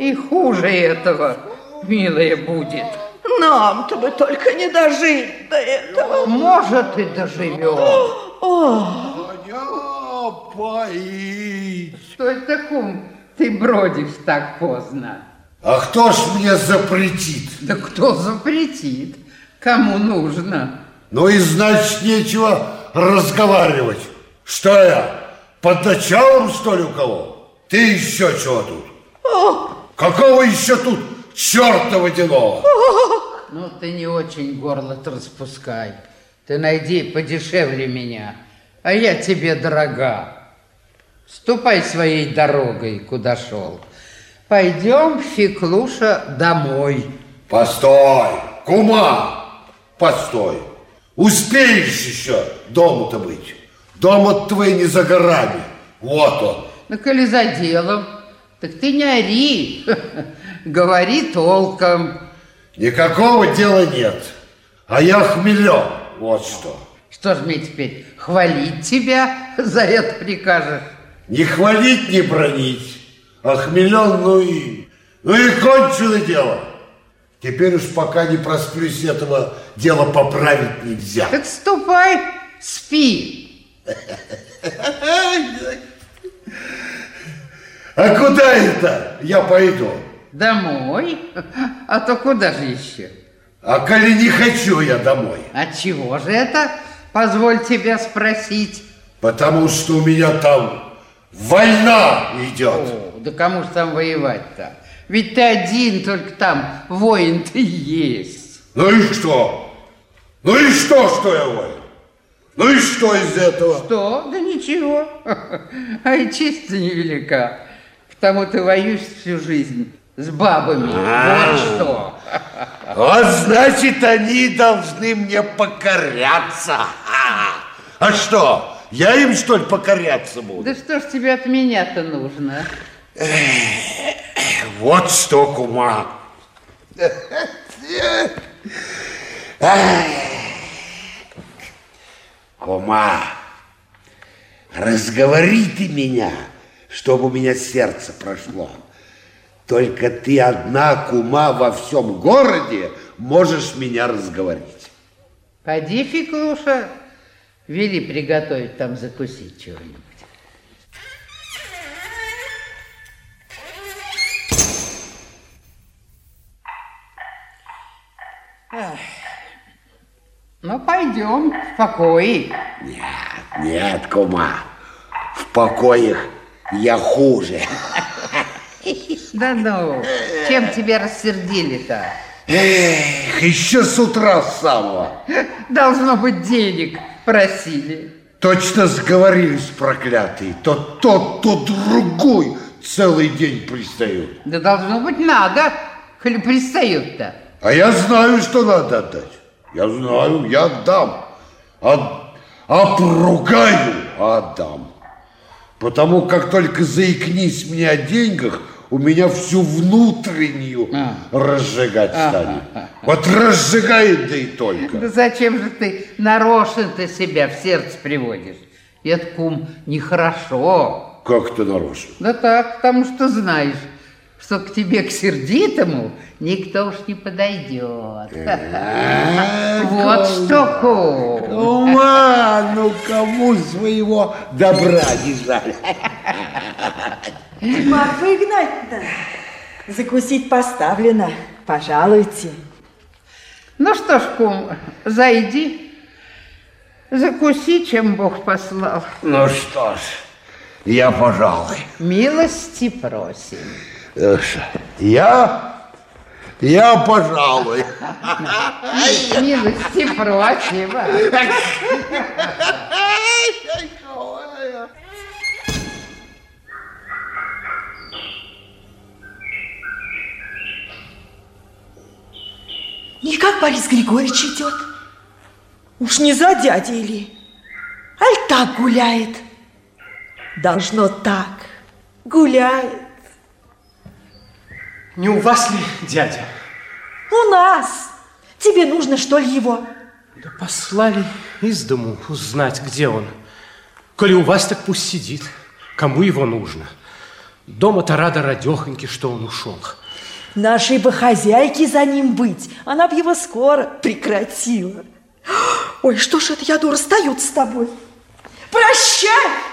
И хуже этого, милая, будет. Нам-то бы только не дожить до этого. Может, и доживем. Коня поить. Что это, кум, ты бродишь так поздно? А кто ж мне запретит? Да кто запретит? Кому нужно? Ну и значит нечего разговаривать. Что я, под началом, что ли, у кого? Ты еще чего тут? Какого еще тут черта водяного? Ну, ты не очень горло распускай. Ты найди подешевле меня, а я тебе дорога. Ступай своей дорогой, куда шел. Пойдем, Феклуша, домой. Постой, кума, постой. Успеешь еще дома-то быть. Дома твой не за горами. Вот он. Ну, коли за делом, так ты не ори. Говори толком. Никакого дела нет. А я хмелен. Вот что. Что ж мне теперь, хвалить тебя за это прикажешь? Не хвалить, не бронить. А хмелен, ну и... Ну и кончено дело. Теперь уж пока не просплюсь, этого дела поправить нельзя. Так ступай, спи. А куда это я пойду? Домой? А то куда же еще? А коли не хочу я домой? От чего же это? Позволь тебя спросить. Потому что у меня там война идет. О, да кому же там воевать-то? Ведь ты один, только там воин ты есть. Ну и что? Ну и что, что я воин? Ну и что из этого? Что? Да ничего. А и честь невелика. К тому ты воюешь всю жизнь с бабами. А. Вот что. Вот значит, они должны мне покоряться. А, а что, я им, что ли, покоряться буду? Да что ж тебе от меня-то нужно? Вот что, кума. Кума, разговори ты меня, чтобы у меня сердце прошло. Только ты одна, кума, во всем городе можешь меня разговорить. Поди, Феклуша, вели приготовить там закусить чего-нибудь. Ну, пойдем в покое. Нет, нет, кума, в покоях я хуже. Да ну, чем тебя рассердили-то? Эх, еще с утра самого. Должно быть, денег просили. Точно сговорились проклятые. То тот, то другой целый день пристают. Да должно быть, надо, коли пристают-то. А я знаю, что надо отдать. Я знаю, я отдам. От, опругаю, а отдам. Потому как только заикнись мне о деньгах, у меня всю внутреннюю А. разжигать Ага, станет. ага. Вот разжигает, да и только. Да зачем же ты нарочно-то себя в сердце приводишь? Это, кум, нехорошо. Как ты нарочно? Да так, потому что знаешь, что к тебе, к сердитому, никто уж не подойдет. Вот что, кум. Ума, ну кому своего добра не жаль? Марфа Игнатьевна, закусить поставлено. Пожалуйте. Ну что ж, кум, зайди, закуси, чем Бог послал. Ну что ж, я пожалуй. Милости просим. Я? Я пожалуй. Милости просим. а. Никак Борис Григорьевич идет. Уж не за дядей ли? Аль так гуляет? Должно так. Гуляет. Не у вас ли, дядя? У нас. Тебе нужно, что ли, его? Да послали из дому узнать, где он. Коли у вас, так пусть сидит. Кому его нужно? Дома-то рада радехоньки, что он ушел. Нашей бы хозяйки за ним быть, она б его скоро прекратила. Ой, что ж это я, дура, стою с тобой? Прощай!